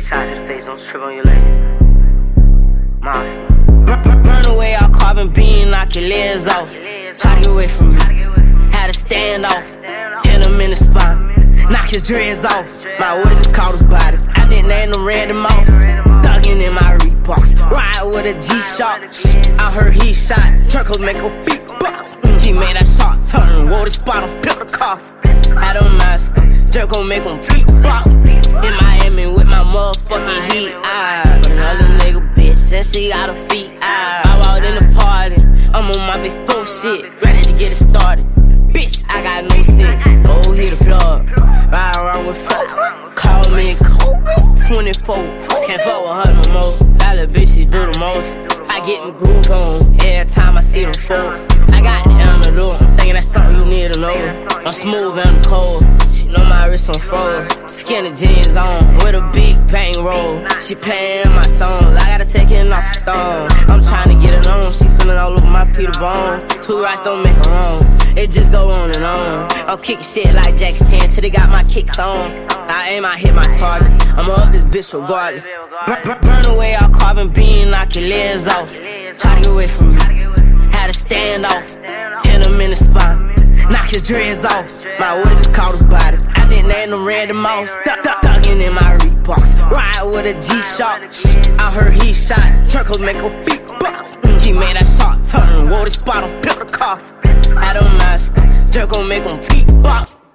Side to the face, don't trip on your legs. Mafia. Burn, burn away all carbon beam, knock your legs off. Try to get away from me. Had to stand off. Hit him in the spine. Knock your dreads off. My orders is called a body. I didn't name them random mouse. Thuggin' in my Reeboks. Ride with a G-Shock. I heard he shot. Turkle make a beatbox. Mm, he made that shot turn. Wore the spot on built the car. I don't. Jerk gon' make him beatbox. In Miami my motherfucking heat. I but another nigga bitch since he got a feet. I, I walked in the party. I'm on my big four shit. Ready to get it started. Bitch, I got no sense. Oh, hit the plug. Ride around with folk. Call me cold. 24. Can't fuck with her no more. Little bitch, she do the most. I get my groove on every time I see them folks. I got the antidote. I'm thinking that's something you need to know. I'm smooth and I'm cold. She know my wrist on froze. Skinny jeans on with a big bang roll. She paying my songs. I gotta take it off the thong. I'm trying to get it on. She feeling all over my Peter Bone. Two rights don't make her wrong. It just go on and on. I'm kicking shit like Jackie Chan till they got my kicks on. I aim, I hit my target. I'ma up this bitch regardless. Burn, burn, away all carbon beam, knock your legs off. Try to get away from me. Had to stand off. Hit him in the spine. Knock his dreads off. My orders is called a body. Name them random mouse. Ducking in my Reeboks. Ride with a G-Shock. I heard he shot. Turkle make a beatbox. He made that shot turn. Wore the spot on built the car. I don't mask. Jerk gon' make him beatbox.